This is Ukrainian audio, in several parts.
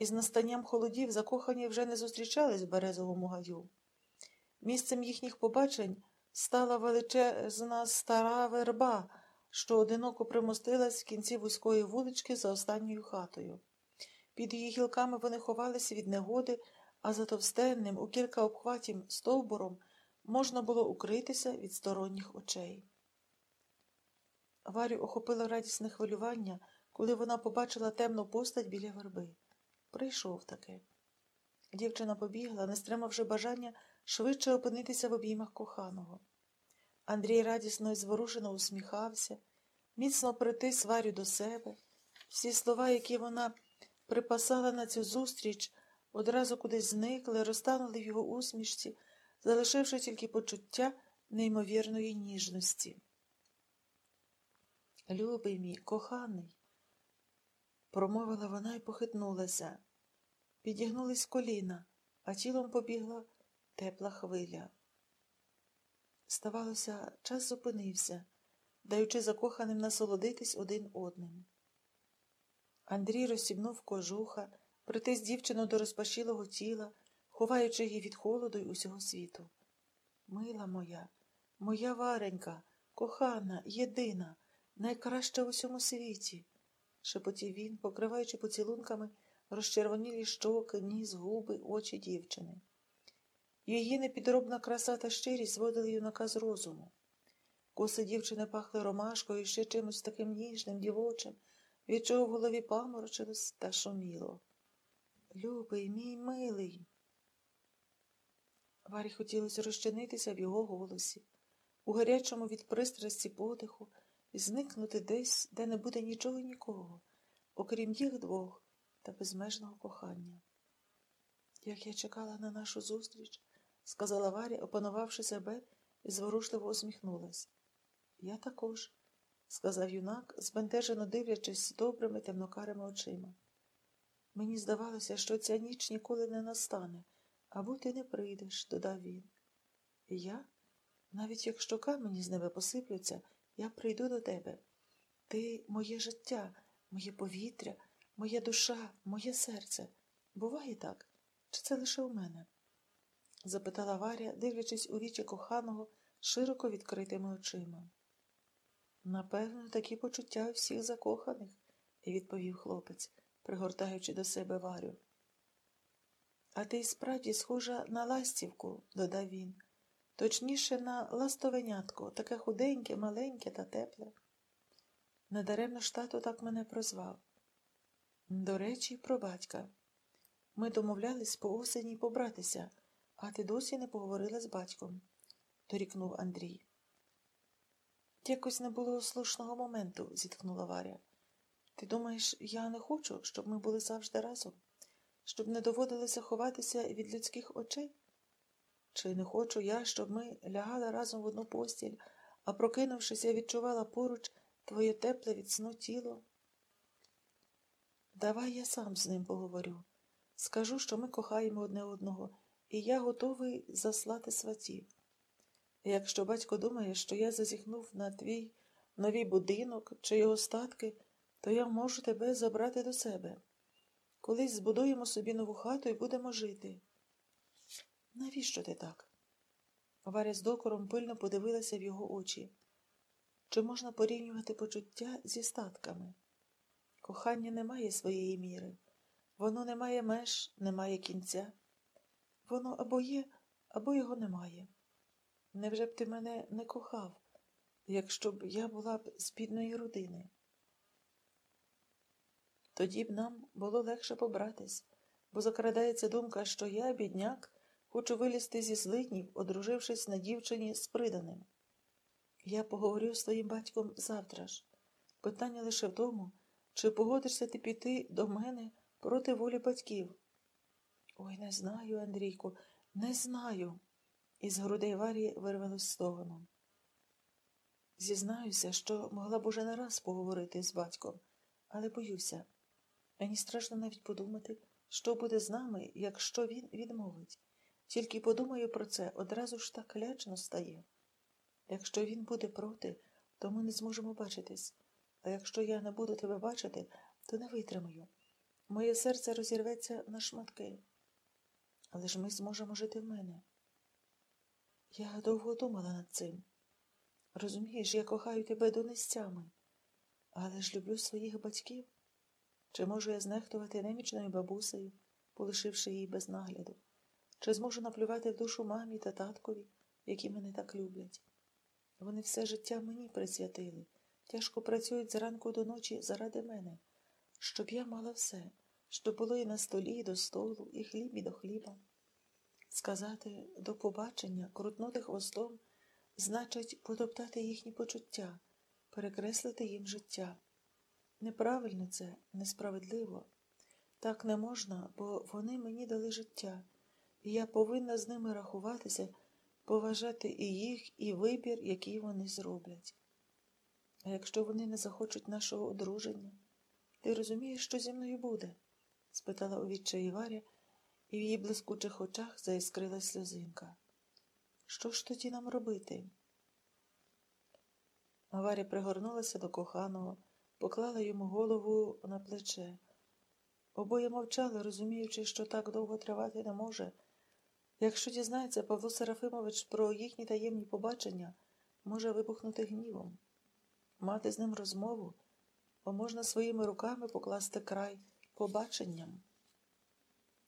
Із настанням холодів закохані вже не зустрічались в березовому гаю. Місцем їхніх побачень стала величезна стара верба, що одиноко примостилась в кінці вузької вулички за останньою хатою. Під її гілками вони ховалися від негоди, а за товстенним, у кілька обхватів стовбуром можна було укритися від сторонніх очей. Варю охопило радісне хвилювання, коли вона побачила темну постать біля верби. Прийшов таки. Дівчина побігла, не стримавши бажання швидше опинитися в обіймах коханого. Андрій радісно і зворушено усміхався, міцно притис Варю до себе. Всі слова, які вона припасала на цю зустріч, одразу кудись зникли, розтанули в його усмішці, залишивши тільки почуття неймовірної ніжності. Любий мій, коханий, промовила вона і похитнулася. Підігнулись коліна, а тілом побігла тепла хвиля. Ставалося, час зупинився, даючи закоханим насолодитись один одним. Андрій розсібнув кожуха, притис дівчину до розпашілого тіла, ховаючи її від холоду й усього світу. Мила моя, моя варенька, кохана, єдина, найкраща в усьому світі, шепотів він, покриваючи поцілунками розчервонілі щоки, ніс, губи, очі дівчини. Її непідробна краса та щирість зводили юнака з розуму. Коси дівчини пахли ромашкою і ще чимось таким ніжним, дівочим, від чого в голові паморочилось та шуміло. Любий, мій милий. Варі хотілося розчинитися в його голосі, у гарячому від пристрасті подиху, зникнути десь, де не буде нічого і нікого, окрім їх двох та безмежного кохання. Як я чекала на нашу зустріч, сказала Варя, опанувавши себе, і зворушливо усміхнулась. Я також, сказав юнак, збентежено дивлячись добрими темнокарими очима. Мені здавалося, що ця ніч ніколи не настане, або ти не прийдеш, додав він. І я, навіть якщо камені з неба посиплються, я прийду до тебе. Ти моє життя, моє повітря, моя душа, моє серце. Буває так? Чи це лише у мене? запитала Варя, дивлячись у вічі коханого широко відкритими очима. Напевно, такі почуття у всіх закоханих, відповів хлопець, пригортаючи до себе Варю. А ти справді схожа на ластівку, додав він, точніше на ластовенятко, таке худеньке, маленьке та тепле. Недаремно ж тато так мене прозвав. До речі, про батька. Ми домовлялись по осені побратися, а ти досі не поговорила з батьком, дорікнув Андрій. Якось не було слушного моменту, зітхнула Варя. Ти думаєш, я не хочу, щоб ми були завжди разом, щоб не доводилося ховатися від людських очей? Чи не хочу я, щоб ми лягали разом в одну постіль, а прокинувшись, я відчувала поруч твоє тепле від сну тіло? Давай я сам з ним поговорю. Скажу, що ми кохаємо одне одного, і я готовий заслати сватів. Якщо батько думає, що я зазіхнув на твій новий будинок чи його статки, то я можу тебе забрати до себе. Колись збудуємо собі нову хату і будемо жити. Навіщо ти так? Варя з докором пильно подивилася в його очі. Чи можна порівнювати почуття зі статками? Кохання не має своєї міри, воно не має меж, не має кінця. Воно або є, або його немає. Невже б ти мене не кохав, якщо б я була б з бідної родини? Тоді б нам було легше побратись, бо закрадається думка, що я, бідняк, хочу вилізти зі злиднів, одружившись на дівчині з приданим. Я поговорю з твоїм батьком завтра ж. Питання лише в тому, чи погодишся ти піти до мене проти волі батьків? Ой, не знаю, Андрійку, не знаю. Із грудей Варії вирвалось стогоном. Зізнаюся, що могла б уже не раз поговорити з батьком, але боюся. Мені страшно навіть подумати, що буде з нами, якщо він відмовить. Тільки подумаю про це, одразу ж так лячно стає. Якщо він буде проти, то ми не зможемо бачитись, а якщо я не буду тебе бачити, то не витримаю. Моє серце розірветься на шматки. Але ж ми зможемо жити в мене. Я довго думала над цим. Розумієш, я кохаю тебе донестями, але ж люблю своїх батьків. Чи можу я знехтувати немічною бабусею, полишивши її без нагляду? Чи зможу наплювати в душу мамі та таткові, які мене так люблять? Вони все життя мені присвятили, тяжко працюють зранку до ночі заради мене, щоб я мала все, щоб було і на столі, і до столу, і хліб, і до хліба. Сказати до побачення, крутнути хвостом, значить потоптати їхні почуття, перекреслити їм життя. Неправильно це, несправедливо. Так не можна, бо вони мені дали життя, я повинна з ними рахуватися, поважати і їх, і вибір, який вони зроблять. А якщо вони не захочуть нашого одруження, ти розумієш, що зі мною буде? спитала у відчаї Варя, і в її блискучих очах заіскрилась сльозинка. Що ж тоді нам робити? Варя пригорнулася до коханого, поклала йому голову на плече. Обоє мовчали, розуміючи, що так довго тривати не може. Якщо дізнається Павло Серафимович про їхні таємні побачення, може вибухнути гнівом, мати з ним розмову, бо можна своїми руками покласти край побаченням.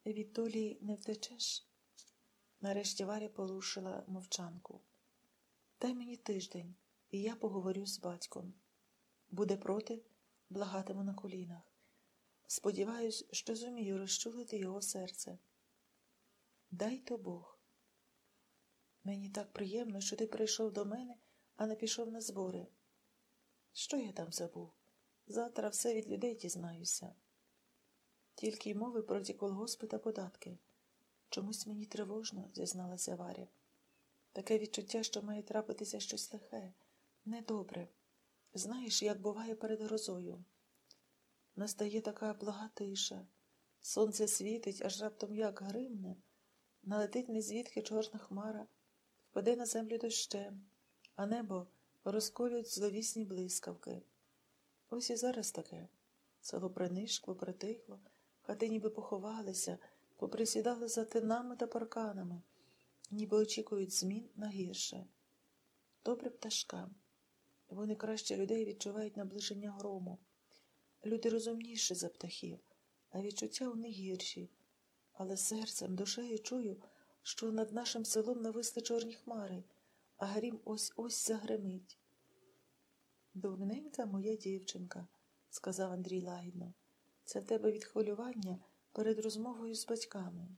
Відтулі не втечеш. Нарешті Варя порушила мовчанку. Дай мені тиждень, і я поговорю з батьком. Буде проти, благатиму на колінах. Сподіваюсь, що зумію розчулити його серце. Дай то Бог. Мені так приємно, що ти прийшов до мене, а не пішов на збори. Що я там забув? Завтра все від людей дізнаюся. Тільки й мови про ті колгоспи та податки. Чомусь мені тривожно, зізналася Варя. Таке відчуття, що має трапитися щось лихе, недобре. Знаєш, як буває перед грозою. Настає така блага тиша. Сонце світить, аж раптом як гримне, налетить незвідки чорна хмара, впаде на землю дощем, а небо розколюють зловісні блискавки. Ось і зараз таке. Село принишкло, притихло, хати ніби поховалися, поприсідали за тинами та парканами, ніби очікують змін на гірше. Добре пташкам. Вони краще людей відчувають наближення грому. Люди розумніші за птахів, а відчуття у них гірші. Але серцем, душею чую, що над нашим селом нависли чорні хмари, а грім ось ось загримить. Дурненька моя дівчинка, сказав Андрій лагідно, це в тебе від хвилювання перед розмовою з батьками.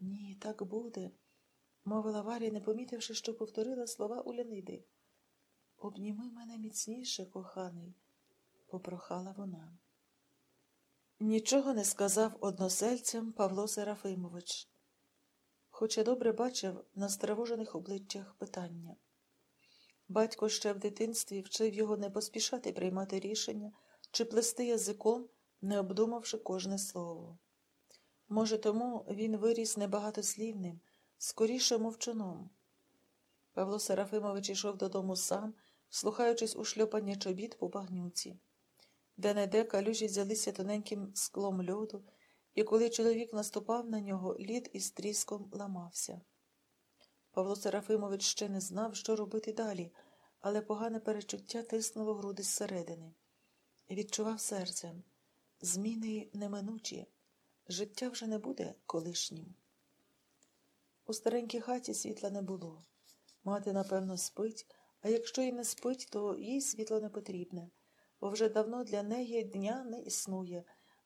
Ні, так буде, мовила Варя, не помітивши, що повторила слова Уляниди. Обніми мене міцніше, коханий, попрохала вона. Нічого не сказав односельцям Павло Серафимович, хоча добре бачив на стривожених обличчях питання. Батько ще в дитинстві вчив його не поспішати приймати рішення чи плести язиком, не обдумавши кожне слово. Може, тому він виріс небагатослівним, скоріше мовчуном. Павло Серафимович ішов додому сам, слухаючись у шльопання чобіт по багнюці. Де не де калюжі взялися тоненьким склом льоду, і коли чоловік наступав на нього, лід із тріском ламався. Павло Серафимович ще не знав, що робити далі, але погане перечуття тиснуло груди зсередини. Відчував серцем зміни неминучі, життя вже не буде колишнім. У старенькій хаті світла не було. Мати, напевно, спить, а якщо й не спить, то їй світло не потрібне, бо вже давно для неї дня не існує,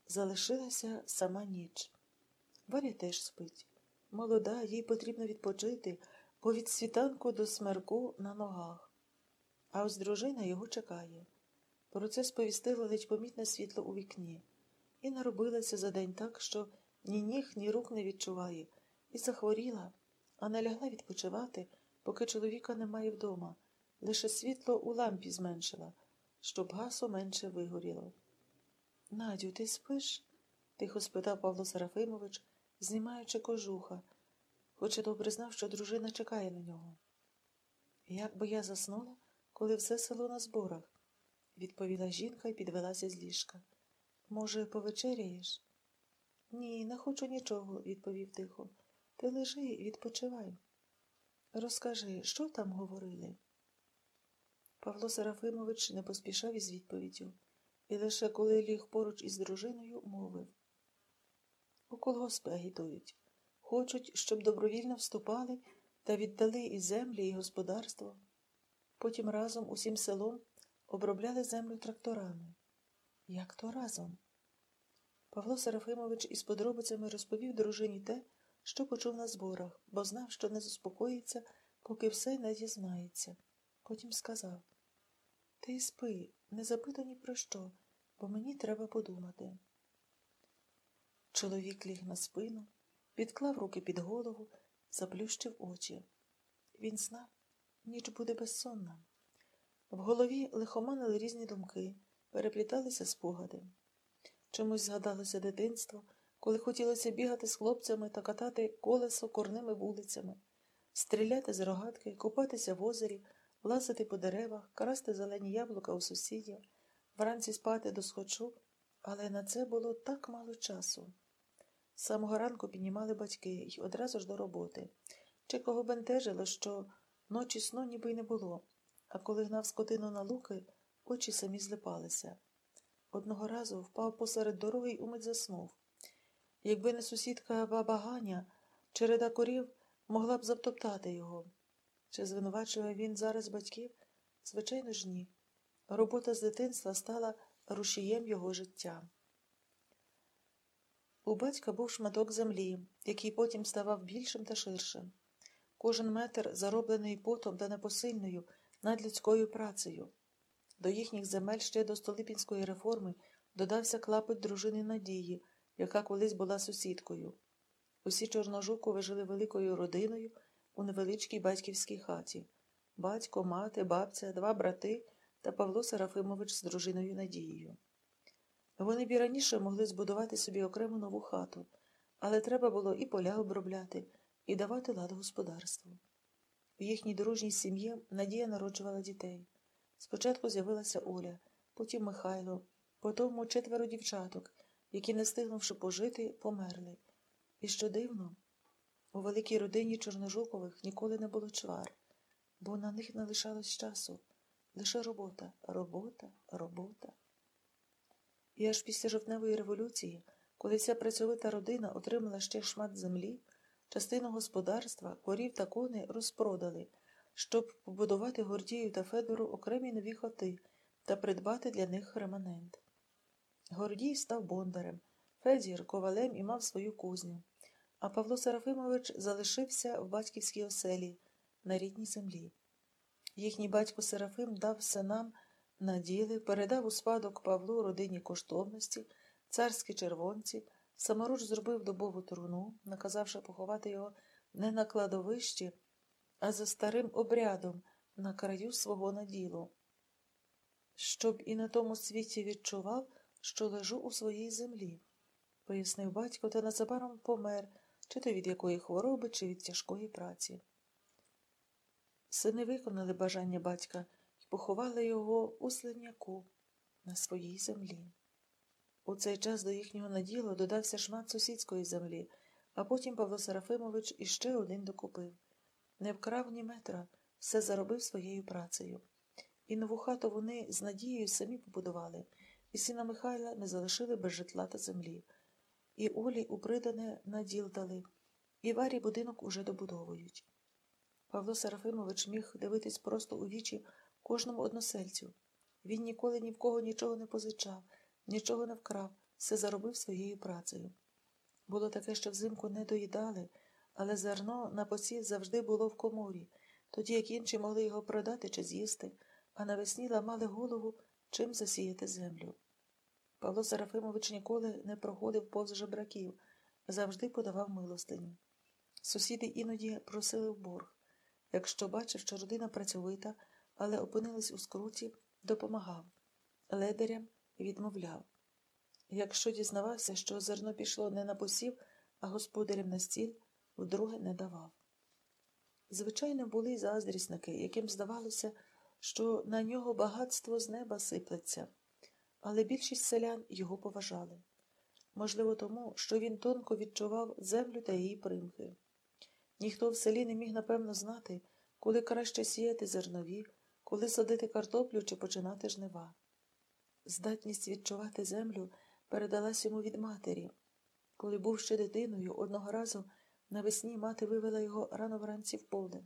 залишилася сама ніч. Варя теж спить. Молода, їй потрібно відпочити, бо від світанку до смерку на ногах. А ось дружина його чекає. Про це сповістило ледь помітне світло у вікні, і наробилася за день так, що ні ніг, ні рук не відчуває, і захворіла, а не лягла відпочивати, поки чоловіка немає вдома, лише світло у лампі зменшила, щоб гасо менше вигоріло. Надю, ти спиш? тихо спитав Павло Серафимович, знімаючи кожуха, хоча добре знав, що дружина чекає на нього. Як би я заснула, коли все село на зборах, відповіла жінка і підвелася з ліжка. Може, повечеряєш? Ні, не хочу нічого, відповів тихо. Ти лежи, відпочивай. Розкажи, що там говорили? Павло Серафимович не поспішав із відповіддю, і лише коли ліг поруч із дружиною, мовив У колгоспи агітують. Хочуть, щоб добровільно вступали та віддали і землі, і господарство. Потім разом усім селом обробляли землю тракторами. Як то разом? Павло Серафимович із подробицями розповів дружині те, що почув на зборах, бо знав, що не заспокоїться, поки все не дізнається. Потім сказав Ти спи, не запитай ні про що, бо мені треба подумати. Чоловік ліг на спину, підклав руки під голову, заплющив очі. Він знав, ніч буде безсонна. В голові лихоманили різні думки, перепліталися спогади. Чомусь згадалося дитинство, коли хотілося бігати з хлопцями та катати колесо корними вулицями, стріляти з рогатки, купатися в озері, лазити по деревах, красти зелені яблука у сусідів, вранці спати до схочу, але на це було так мало часу. З самого ранку піднімали батьки й одразу ж до роботи. Чи кого бентежило, що ночі сну ніби й не було, а коли гнав скотину на луки, очі самі злипалися. Одного разу впав посеред дороги й умить заснув. Якби не сусідка баба Ганя, череда корів могла б затоптати його. Чи звинувачує він зараз батьків? Звичайно ж, ні. Робота з дитинства стала рушієм його життя. У батька був шматок землі, який потім ставав більшим та ширшим. Кожен метр зароблений потом та непосильною надлюдською працею. До їхніх земель ще до Столипінської реформи додався клапоть дружини Надії, яка колись була сусідкою. Усі Чорножукови жили великою родиною у невеличкій батьківській хаті батько, мати, бабця, два брати та Павло Серафимович з дружиною Надією. Вони б раніше могли збудувати собі окрему нову хату, але треба було і поля обробляти, і давати лад господарству. В їхній дружній сім'ї Надія народжувала дітей. Спочатку з'явилася Оля, потім Михайло, потім четверо дівчаток, які, не встигнувши пожити, померли. І що дивно, у великій родині Чорножукових ніколи не було чвар, бо на них не лишалось часу. Лише робота, робота, робота. І аж після жовтневої революції, коли вся працьовита родина отримала ще шмат землі, частину господарства, корів та коней розпродали, щоб побудувати Гордію та Федору окремі нові хоти та придбати для них реманент. Гордій став бондарем, Федір ковалем і мав свою кузню, а Павло Серафимович залишився в батьківській оселі на рідній землі. Їхній батько Серафим дав синам наділи, передав у спадок Павлу родині коштовності, царські червонці, саморуч зробив добову труну, наказавши поховати його не на кладовищі, а за старим обрядом на краю свого наділу, щоб і на тому світі відчував, що лежу у своїй землі, пояснив батько, та незабаром помер, чи то від якої хвороби, чи від тяжкої праці. Сини виконали бажання батька і поховали його у слиняку на своїй землі. У цей час до їхнього наділу додався шмат сусідської землі, а потім Павло Серафимович іще один докупив. Не вкрав ні метра, все заробив своєю працею. І нову хату вони з надією самі побудували, і сина Михайла не залишили без житла та землі. І Олі у придане наділ дали, і варі будинок уже добудовують. Павло Серафимович міг дивитись просто у вічі кожному односельцю. Він ніколи ні в кого нічого не позичав, нічого не вкрав, все заробив своєю працею. Було таке, що взимку не доїдали, але зерно на посів завжди було в коморі, тоді як інші могли його продати чи з'їсти, а навесні ламали голову, чим засіяти землю. Павло Серафимович ніколи не проходив повз жебраків, завжди подавав милостиню. Сусіди іноді просили в борг. Якщо бачив, що родина працьовита, але опинилась у скруті, допомагав. Ледарям відмовляв. Якщо дізнавався, що зерно пішло не на посів, а господарям на стіль, вдруге не давав. Звичайно, були й заздрісники, яким здавалося, що на нього багатство з неба сиплеться, але більшість селян його поважали. Можливо, тому, що він тонко відчував землю та її примхи. Ніхто в селі не міг напевно знати, коли краще сіяти зернові, коли садити картоплю чи починати жнива. Здатність відчувати землю передалась йому від матері. Коли був ще дитиною, одного разу навесні мати вивела його рано вранці в поле.